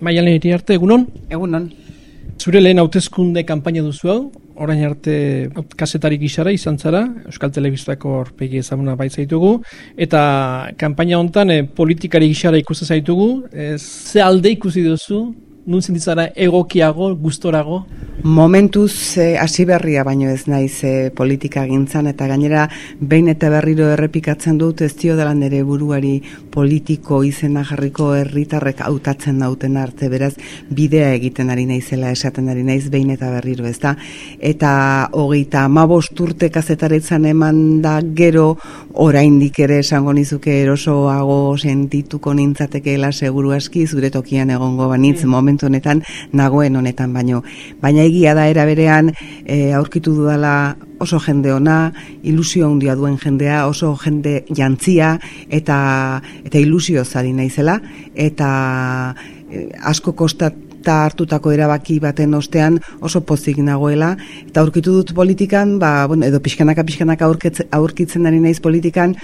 Maialen arte, egunon? Egunon. Zure lehen hautezkunde kanpaina duzu hau, orain arte kasetari gisara izan zara, Euskal Telebistako orpegi ezaguna baitzaitugu, eta kanpaina hontan eh, politikari gisara ikusten zaitugu, eh, ze alde ikusi duzu, nun zinditzara egokiago, gustorago? Momentuz eh, hasi berria baino ez naiz eh, politika gintzan eta gainera behin eta berriro errepikatzen dut ez dio dela nere buruari politiko izena jarriko herritarrek hautatzen dauten arte beraz bidea egiten ari naizela esaten ari naiz behin eta berriro ez da eta hogeita amabost urte kazetaretzan eman da gero oraindik ere esango nizuke erosoago sentituko nintzatekeela seguru aski zure tokian egongo banitz mm. Momentu honetan nagoen honetan baino. Baina egia da era berean e, aurkitu dudala oso jende ona, ilusio handia duen jendea, oso jende jantzia eta eta ilusio zari naizela eta e, asko kostat eta hartutako erabaki baten ostean oso pozik nagoela. Eta aurkitu dut politikan ba, bueno, edo pixkanaka pixkanaka aurkitzen ari naiz politikan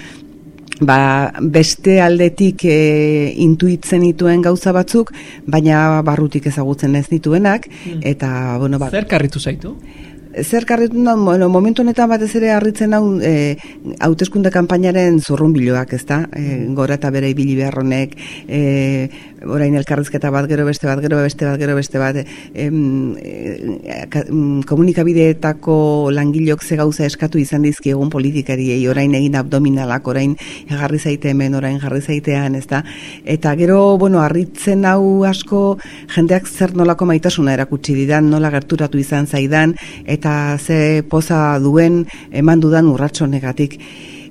ba, beste aldetik e, intuitzen dituen gauza batzuk, baina barrutik ezagutzen ez dituenak, hmm. eta, bueno, ba... Zer karritu zaitu? zer karretu no, bueno, momentu honetan batez ere harritzen hau e, hauteskunde kanpainaren zurrunbiloak, ezta? E, gora eta bere ibili beharronek, e, orain elkarrizketa bat gero beste bat gero beste bat gero beste bat em, e, komunikabideetako langilok ze gauza eskatu izan dizki egun politikariei orain egin abdominalak orain jarri zaite hemen orain jarri zaitean ezta? Eta gero bueno harritzen hau asko jendeak zer nolako maitasuna erakutsi didan nola gerturatu izan zaidan eta ze poza duen eman dudan urratso negatik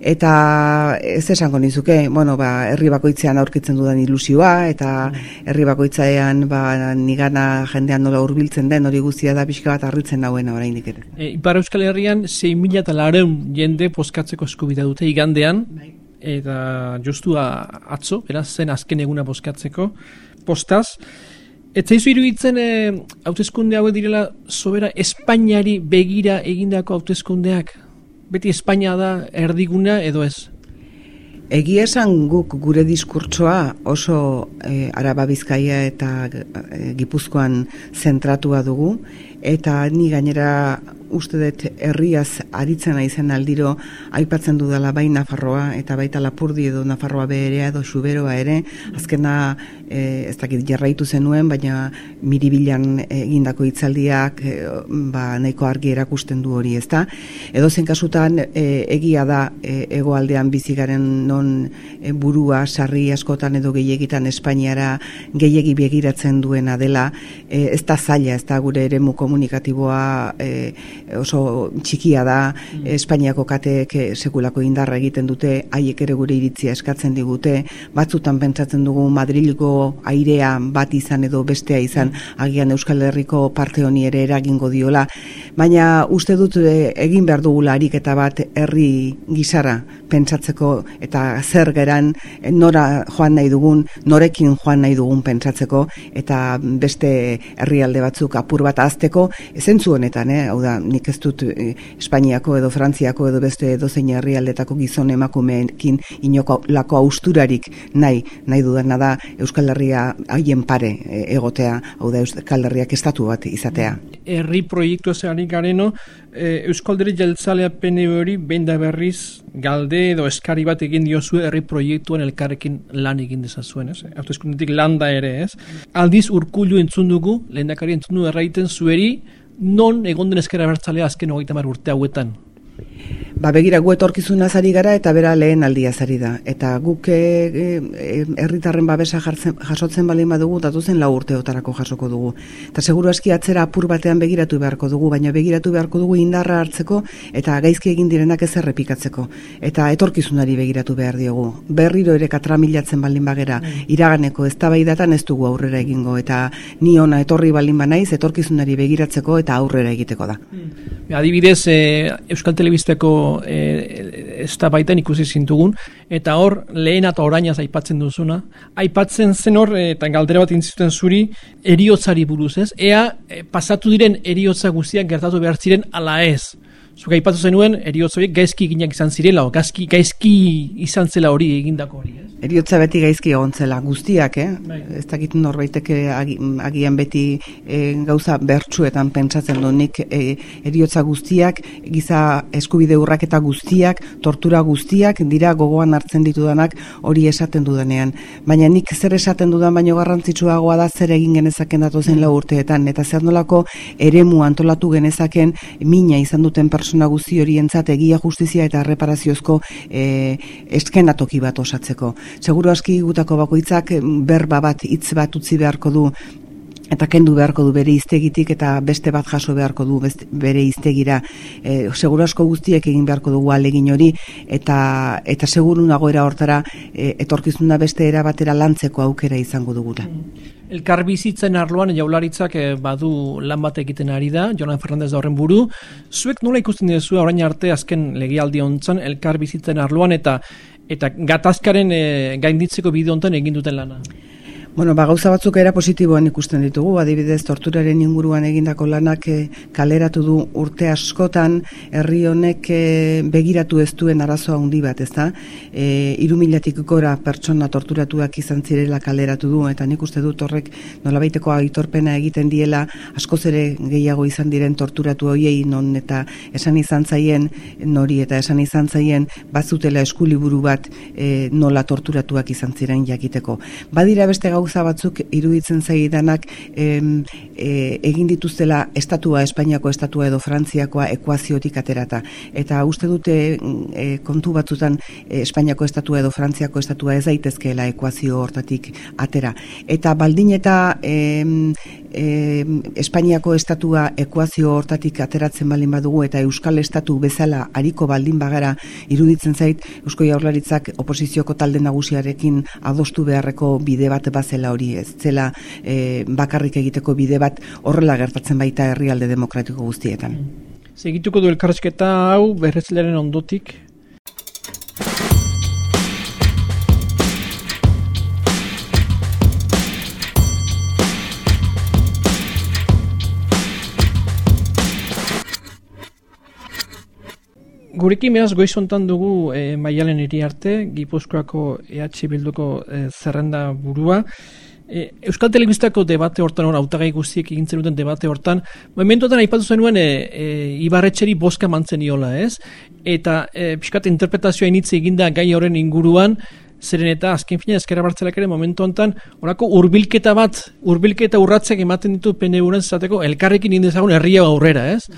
eta ez esango nizuke, bueno, ba, herri bakoitzean aurkitzen dudan ilusioa, eta herri bakoitzean ba, nigana jendean nola hurbiltzen den, hori guztia da pixka bat harritzen dauen orainik ere. E, Ipar Euskal Herrian, 6.000 eta lareun jende poskatzeko eskubida dute igandean, bai. eta justu atzo, beraz zen azken eguna poskatzeko postaz, Eta izu iruditzen eh, hautezkunde hauek direla sobera Espainiari begira egindako hautezkundeak? Beti Espainia da erdiguna edo ez? Egia esan guk gure diskurtsoa oso e, Araba Bizkaia eta e, Gipuzkoan zentratua dugu eta ni gainera uste dut herriaz aritzen izen aldiro aipatzen dudala bai Nafarroa eta baita Lapurdi edo Nafarroa berea edo Xuberoa ere. Azkena e, ez dakit jarraitu zenuen baina miribilan egindako hitzaldiak e, ba nahiko argi erakusten du hori ezta? Edo zen kasutan e, egia da e, egoaldean bizigaren non e, burua sarri askotan edo gehiagitan Espainiara gehiegi begiratzen duena dela. E, ez da zaila ez da gure eremu komunikatiboa e, oso txikia da mm. Espainiako kateek eh, sekulako indarra egiten dute haiek ere gure iritzia eskatzen digute batzutan pentsatzen dugu Madrilgo airea bat izan edo bestea izan mm. agian Euskal Herriko parte honi ere eragingo diola baina uste dut eh, egin behar dugula ariketa bat herri gisara pentsatzeko eta zer geran eh, nora joan nahi dugun norekin joan nahi dugun pentsatzeko eta beste herrialde batzuk apur bat azteko zentzu honetan, eh? hau da, nik ez dut eh, Espainiako edo Frantziako edo beste edo herrialdetako gizon emakumeekin inoko lako austurarik nahi, nahi dudana da Euskal Herria haien pare eh, egotea, hau da Euskal Herriak estatu bat izatea. Herri proiektu zearik gareno, e, Euskal Herri jeltzalea pene hori benda berriz galde edo eskari bat egin diozu herri proiektuan elkarrekin lan egin dezazuen, ez? Autoeskundetik landa ere, ez? Aldiz urkullu entzun dugu, lehendakari entzun du erraiten zueri, non egon den ezkera bertzalea azken hogeita mar urte hauetan? Ba begira gu etorkizuna zari gara eta bera lehen aldia zari da. Eta guk eh, eh, herritarren babesa jartzen, jasotzen balin badugu datu zen lau urteotarako jasoko dugu. Eta seguru aski atzera apur batean begiratu beharko dugu, baina begiratu beharko dugu indarra hartzeko eta gaizki egin direnak ez errepikatzeko. Eta etorkizunari begiratu behar diogu. Berriro ere katramilatzen balin bagera mm. iraganeko ez tabaidatan ez dugu aurrera egingo. Eta ni ona etorri balin banaiz etorkizunari begiratzeko eta aurrera egiteko da. Mm. Adibidez, eh, Euskal Telebisteko e, ez da baiten ikusi zintugun, eta hor lehen eta orainaz aipatzen duzuna, aipatzen zen hor, eta galdera bat intzuten zuri, eriotzari buruz ez, ea e, pasatu diren eriotza guztiak gertatu behar ziren ala ez. Zuk aipatu zenuen, eriotzoiek gaizki ginak izan zirela, o gaizki, gaizki izan zela hori egindako hori ez? Eriotza beti gaizki egontzela guztiak, eh? Bai. Ez dakit norbaitek eh, agi- agian beti eh, gauza bertsuetan pentsatzen du nik eh, eriotza guztiak, giza eskubide urraketa guztiak, tortura guztiak dira gogoan hartzen ditudanak hori esaten dudanean. Baina nik zer esaten dudan baino garrantzitsuagoa da zer egin genezaken datozen lau urteetan eta zer nolako eremu antolatu genezaken mina izan duten persona guzti horientzat egia justizia eta erreparaziozko eh, eskenatoki bat osatzeko. Seguru aski gutako bakoitzak berba bat hitz bat utzi beharko du eta kendu beharko du bere iztegitik eta beste bat jaso beharko du beste, bere iztegira e, seguru asko guztiek egin beharko dugu alegin hori eta eta seguru nagoera hortara e, etorkizuna beste era batera lantzeko aukera izango dugula. Elkar bizitzen arloan jaularitzak eh, badu lan bat egiten ari da, Jonan Fernandez da horren buru. Zuek nola ikusten duzu orain arte azken legialdi hontzan elkar bizitzen arloan eta eta gatazkaren eh, gainditzeko bide hontan egin duten lana. Bueno, ba, gauza batzuk era positiboan ikusten ditugu, adibidez torturaren inguruan egindako lanak eh, kaleratu du urte askotan herri honek eh, begiratu ez duen arazo handi bat, ezta? Eh, hiru milatik gora pertsona torturatuak izan zirela kaleratu du eta nik uste dut horrek nolabaiteko aitorpena egiten diela askoz ere gehiago izan diren torturatu hoiei non eta esan izan zaien nori eta esan izan zaien bazutela eskuliburu bat eh, nola torturatuak izan ziren jakiteko. Badira beste gauza batzuk iruditzen zaidanak em, e, egin dituztela estatua Espainiako estatua edo Frantziakoa ekuaziotik aterata. Eta uste dute e, kontu batzutan e, Espainiako estatua edo Frantziako estatua ez daitezkeela ekuazio hortatik atera. Eta baldin eta em, em, Espainiako estatua ekuazio hortatik ateratzen baldin badugu eta Euskal Estatu bezala hariko baldin bagara iruditzen zait Eusko Jaurlaritzak oposizioko talde nagusiarekin adostu beharreko bide bat bazela hori ez zela eh, bakarrik egiteko bide bat horrela gertatzen baita herrialde demokratiko guztietan. Segituko du elkarrezketa hau berretzilaren ondotik. Gurekin beraz goizontan dugu e, Maialen arte, Gipuzkoako EH Bilduko e, zerrenda burua. E, Euskal Telebistako debate hortan, hor, autagai guztiek egin duten debate hortan, momentuetan aipatu zenuen e, e, Ibarretxeri boska mantzen iola, ez? Eta e, pixkat interpretazioa initze eginda gai horren inguruan, zeren eta azken fina ezkera bartzelak ere momentu hontan orako hurbilketa bat, hurbilketa urratzek ematen ditu PNU-ren zateko elkarrekin indezagun herria aurrera, ez?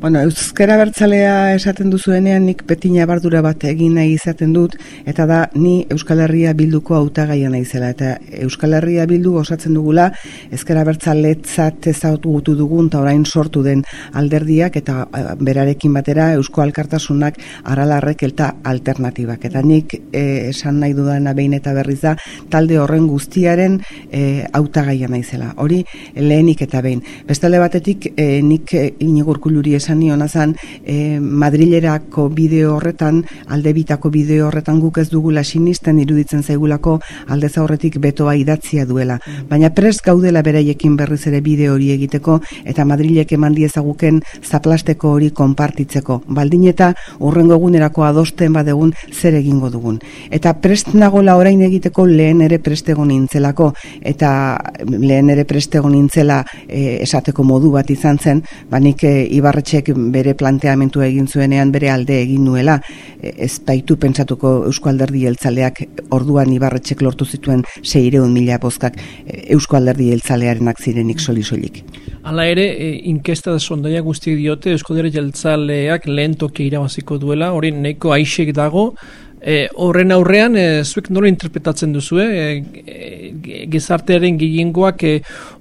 Bueno, Euskara Bertzalea esaten duzuenean nik beti nabardura bat egin nahi izaten dut eta da ni Euskal Herria bilduko hautagaia naizela eta Euskal Herria bildu osatzen dugula Euskara Bertzaletzat ezagutu dugun eta orain sortu den alderdiak eta eh, berarekin batera Eusko Alkartasunak aralarrek elta alternatibak eta nik eh, esan nahi dudana behin eta berriz da talde horren guztiaren eh, hautagaia naizela. Hori lehenik eta behin. Bestale batetik eh, nik Inigo Urkulluri esan nion azan e, Madrilerako bideo horretan, alde bitako bideo horretan guk ez dugula sinisten iruditzen zaigulako alde zaurretik betoa idatzia duela. Baina prest gaudela beraiekin berriz ere bideo hori egiteko eta Madrilek eman diezaguken zaplasteko hori konpartitzeko. Baldin eta urrengo egunerako adosten badegun zer egingo dugun. Eta prest nagola orain egiteko lehen ere prestego nintzelako eta lehen ere prestego nintzela e, esateko modu bat izan zen, banik e, Ibarretxek bere planteamentua egin zuenean bere alde egin nuela, e, ez baitu pentsatuko Eusko Alderdi Jeltzaleak orduan Ibarretxek lortu zituen 600 mila bozkak e, Eusko Alderdi Jeltzalearenak zirenik soli soilik. Hala ere, e, inkesta da sondaia guztiek diote Eusko Alderdi Jeltzaleak lehen toki irabaziko duela, hori nahiko aixek dago, E, horren aurrean, e, zuek nola interpretatzen duzu, e, e, gizartearen gehiengoak e,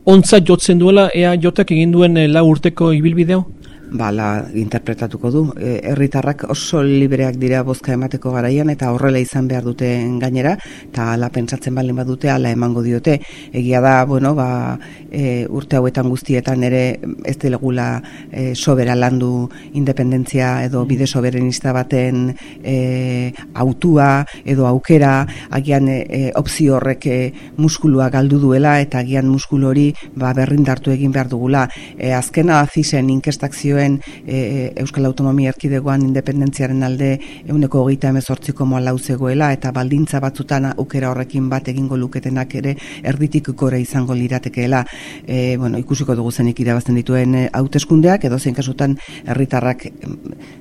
ontza jotzen duela, ea jotak egin duen e, lau urteko ibilbideo? Bala, interpretatuko du. E, herritarrak oso libreak dira bozka emateko garaian eta horrela izan behar dute gainera, eta ala pentsatzen baldin badute, ala emango diote. Egia da, bueno, ba, e, urte hauetan guztietan ere ez delegula e, sobera landu independentzia edo bide soberenista baten e, autua edo aukera, agian e, e, opzio horrek e, muskulua galdu duela eta agian muskulu hori ba, berrindartu egin behar dugula. E, azkena azisen inkestak zioen zioen e, Euskal Autonomia Erkidegoan independentziaren alde euneko hogeita emezortziko moa zegoela eta baldintza batzutan aukera horrekin bat egingo luketenak ere erditik gora izango liratekeela e, bueno, ikusiko dugu zenik irabazten dituen e, hauteskundeak edo zein kasutan herritarrak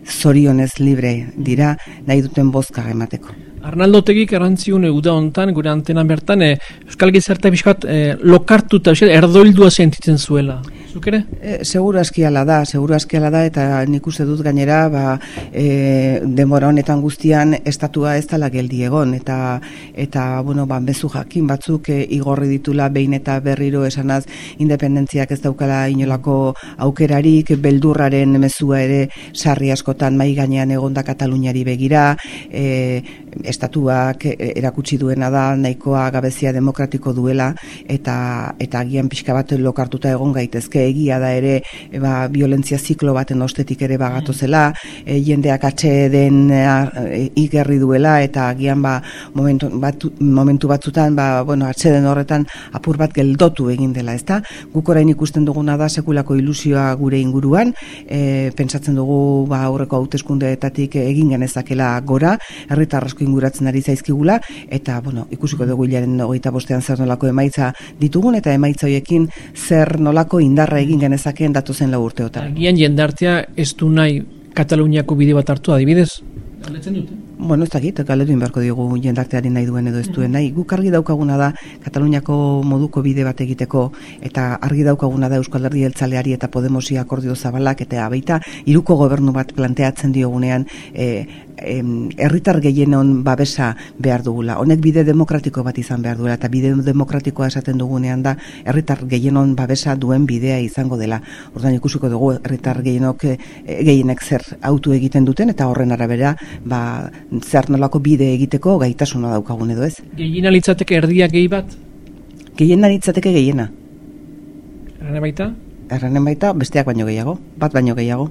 zorionez libre dira nahi duten bozka emateko. Arnaldo Tegik erantziun uda hontan, gure antenan bertan, e, Euskal Gizarta biskat e, lokartuta, erdoildua sentitzen zuela. Zuk ere? E, seguru askiala da, seguru askiala da, eta nik uste dut gainera, ba, e, demora honetan guztian, estatua ez dala geldi egon, eta, eta bueno, ba, bezu jakin batzuk e, igorri ditula behin eta berriro esanaz independentziak ez daukala inolako aukerarik, beldurraren mezua ere sarri askotan mai gainean egonda Kataluniari begira, e, estatuak erakutsi duena da nahikoa gabezia demokratiko duela eta eta agian pixka bat lokartuta egon gaitezke egia da ere e, ba, violentzia ziklo baten ostetik ere bagatu mm. zela, e, jendeak atxe den e, igerri duela eta agian ba, momentu, batu, momentu batzutan ba, bueno, atxe den horretan apur bat geldotu egin dela, ezta? Guk orain ikusten duguna da sekulako ilusioa gure inguruan, e, pentsatzen dugu ba, aurreko hauteskundeetatik egin genezakela gora, herritarrasko inguratzen ari zaizkigula, eta bueno, ikusiko dugu hilaren hogeita bostean zer nolako emaitza ditugun, eta emaitza hoiekin zer nolako indarra egin genezakeen datu zen lau urteotan. Agian jendartea ez du nahi Kataluniako bide bat hartu adibidez? Galdetzen dute? Bueno, ez dakit, galetu inberko digu jendarteari nahi duen edo ez duen nahi. Guk argi daukaguna da Kataluniako moduko bide bat egiteko eta argi daukaguna da Euskal Herri Eltzaleari eta Podemosi akordio zabalak eta abaita iruko gobernu bat planteatzen diogunean e, herritar gehienon babesa behar dugula. Honek bide demokratiko bat izan behar duela eta bide demokratikoa esaten dugunean da herritar gehienon babesa duen bidea izango dela. Ordan ikusiko dugu herritar gehienok e, gehienek zer autu egiten duten eta horren arabera ba zer nolako bide egiteko gaitasuna daukagun edo ez. Gehiena litzateke erdia gehi bat? Gehiena litzateke gehiena. Erranen baita? Erranen baita, besteak baino gehiago, bat baino gehiago.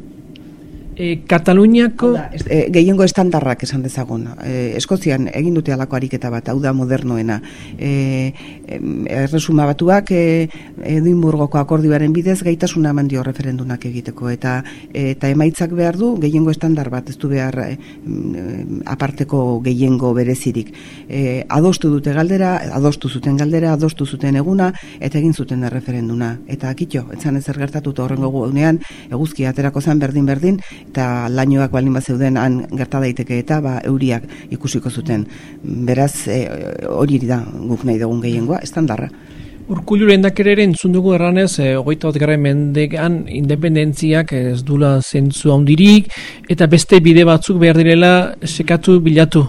E, Kataluniako... E, gehiengo estandarrak esan dezagun. E, Eskozian egin dute alako ariketa bat, hau da modernoena. E, erresuma batuak e, Edinburgoko akordioaren bidez gaitasuna eman dio referendunak egiteko. Eta, eta emaitzak behar du gehiengo estandar bat, ez du behar e, aparteko gehiengo berezirik. E, adostu dute galdera, adostu zuten galdera, adostu zuten eguna, eta egin zuten referenduna. Eta akitxo, etzan ezer gertatu horrengo gunean, eguzki aterako zen berdin-berdin, eta lainoak balin bat zeuden han gerta daiteke eta ba, euriak ikusiko zuten. Beraz, e, hori da guk nahi dugun gehiengoa, estandarra. Urkullu lehendak ere entzun dugu erranez, e, ogeita bat gara mendegan independentziak ez dula zentzu handirik, eta beste bide batzuk behar direla sekatu bilatu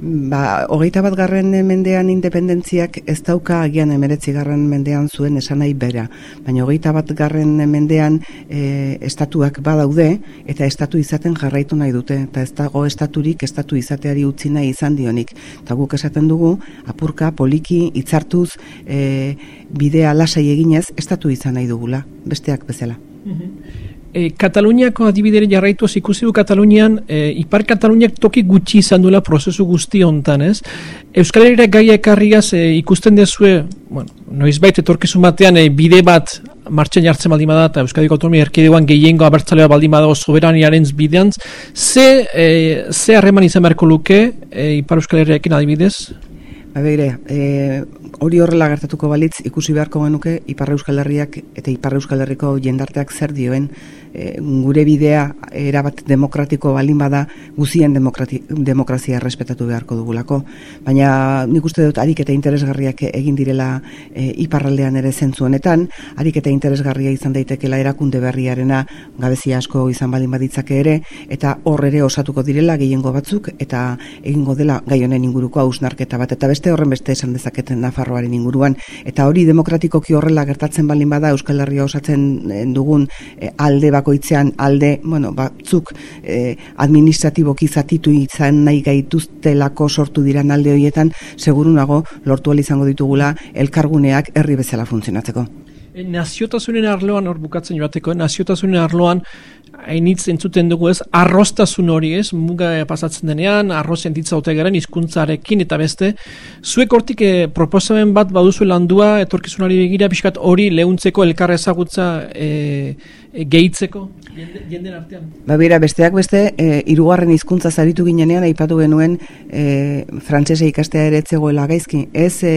Ba, hogeita bat garren mendean independentziak ez dauka agian emeretzi garren mendean zuen esan nahi bera. Baina hogeita bat garren mendean e, estatuak badaude eta estatu izaten jarraitu nahi dute. Eta ez dago estaturik estatu izateari utzi nahi izan dionik. Eta guk esaten dugu, apurka, poliki, itzartuz, e, bidea lasai eginez, estatu izan nahi dugula, besteak bezala. Mhm. E, Kataluniako adibidere jarraitu ikusi du Katalunian, e, Ipar Kataluniak toki gutxi izan duela prozesu guzti hontan, ez? Euskal Herria gaia ekarriaz e, ikusten dezue, bueno, noiz baita etorkizun batean e, bide bat martxan jartzen baldin bada eta Euskadiko Autonomia Erkidegoan gehiengo abertzalea baldin badago soberaniaren bidean, ze, e, ze harreman izan beharko luke e, Ipar Euskal Herriakin adibidez? Ba beire, e, hori horrela gertatuko balitz ikusi beharko genuke Ipar Euskal Herriak eta Ipar Euskal Herriko jendarteak zer dioen e, gure bidea erabat demokratiko balin bada guzien demokrazia respetatu beharko dugulako. Baina nik uste dut harik eta interesgarriak egin direla e, iparraldean ere zentzu honetan, harik eta interesgarria izan daitekela erakunde berriarena gabezia asko izan balin baditzake ere, eta hor ere osatuko direla gehiengo batzuk, eta egingo dela gai honen inguruko hausnarketa bat, eta beste horren beste esan dezaketen Nafarroaren inguruan, eta hori demokratikoki horrela gertatzen balin bada Euskal Herria osatzen e, dugun alde bakoitzean alde, bueno, batzuk eh, administratiboki zatitu izan nahi gaituztelako sortu dira alde horietan, seguru nago lortu izango ditugula elkarguneak herri bezala funtzionatzeko. E, naziotasunen arloan, hor bukatzen joateko, naziotasunen arloan, hainitz entzuten dugu ez, arrostasun hori ez, muga pasatzen denean, arroz entitza ote garen, izkuntzarekin eta beste. Zuek hortik e, proposamen bat baduzu landua, etorkizunari begira, biskat hori lehuntzeko elkarra ezagutza e, e, gehitzeko jende, jenden artean? Ba, bera, besteak beste, e, irugarren hizkuntza zaritu ginenean, aipatu genuen e, frantsesa ikastea ere etzegoela gaizki. Ez e,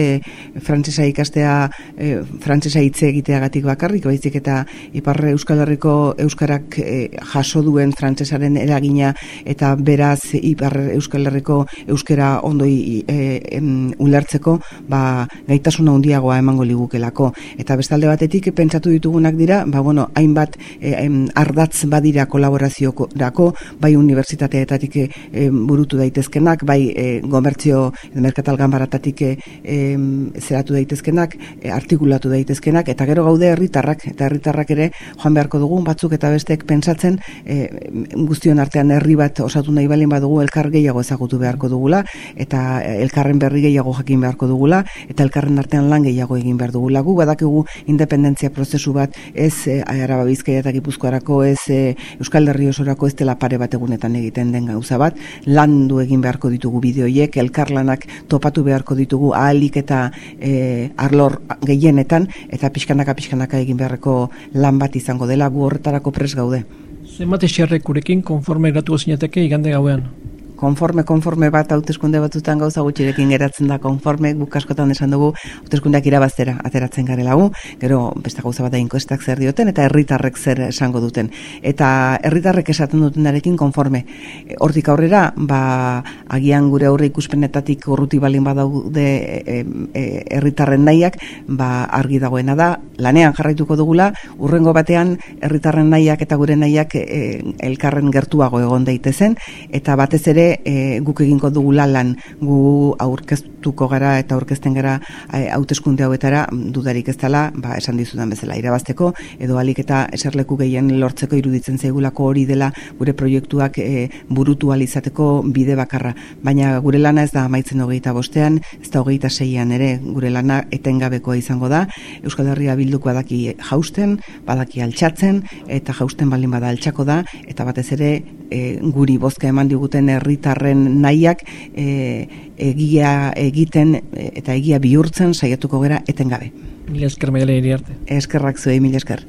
frantsesa ikastea e, frantsesa hitze egiteagatik bakarrik, baizik eta Iparre Euskal Herriko Euskarak e, jaso duen frantsesaren eragina eta beraz Iparre Euskal Herriko Euskara ondo e, ulertzeko ba, gaitasuna handiagoa emango ligukelako. Eta bestalde batetik pentsatu ditugunak dira, ba, bueno, hainbat e, ardatz badira kolaboraziorako, bai unibertsitateetatik e, burutu daitezkenak, bai e, gomertzio merkatal ganbaratatik e, zeratu daitezkenak, e, artikulatu daitezkenak, eta gero gaude herritarrak, eta herritarrak ere joan beharko dugu, batzuk eta bestek pentsatzen e, guztion artean herri bat osatu nahi balin badugu elkar gehiago ezagutu beharko dugula, eta elkarren berri gehiago jakin beharko dugula, eta elkarren artean lan gehiago egin behar dugula. Gu badakigu independentzia prozesu bat ez e, Araba Bizkaia eta Gipuzkoarako ez e, Euskal Herri osorako ez dela pare bat egunetan egiten den gauza bat, landu egin beharko ditugu bideoiek, elkarlanak topatu beharko ditugu ahalik eta e, arlor gehienetan, eta pixkanaka pixkanaka egin beharreko lan bat izango dela gu horretarako pres gaude. Zenbat eserrekurekin konforme gratu zinateke igande gauean? Konforme konforme bat hauteskunde batutan gauza gutxirekin geratzen da konforme guk askotan esan dugu hauteskundeak irabaztera ateratzen garela gu. Gero beste gauza bat da inkostak zer dioten eta herritarrek zer esango duten. Eta herritarrek esaten dutenarekin konforme. Hortik aurrera ba agian gure aurre ikuspenetatik urruti balin badaude herritarren e, e, nahiak ba argi dagoena da. Lanean jarraituko dugula urrengo batean herritarren nahiak eta gure nahiak e, elkarren gertuago egon daitezen. Eta batez ere e, guk egingo dugu lan gu aurkeztuko gara eta aurkezten gara e, hauteskunde hauetara dudarik ez dela, ba, esan dizudan bezala irabazteko, edo alik eta eserleku gehien lortzeko iruditzen zaigulako hori dela gure proiektuak e, burutu alizateko bide bakarra. Baina gure lana ez da amaitzen hogeita bostean, ez da hogeita seian ere gure lana etengabekoa izango da. Euskal Herria bilduko badaki jausten, badaki altxatzen, eta jausten baldin bada altxako da, eta batez ere e, guri bozka eman diguten herri herritarren nahiak e, egia egiten e, eta egia bihurtzen saiatuko gera etengabe. Mila esker maiale arte. Eskerrak zuei, mila esker.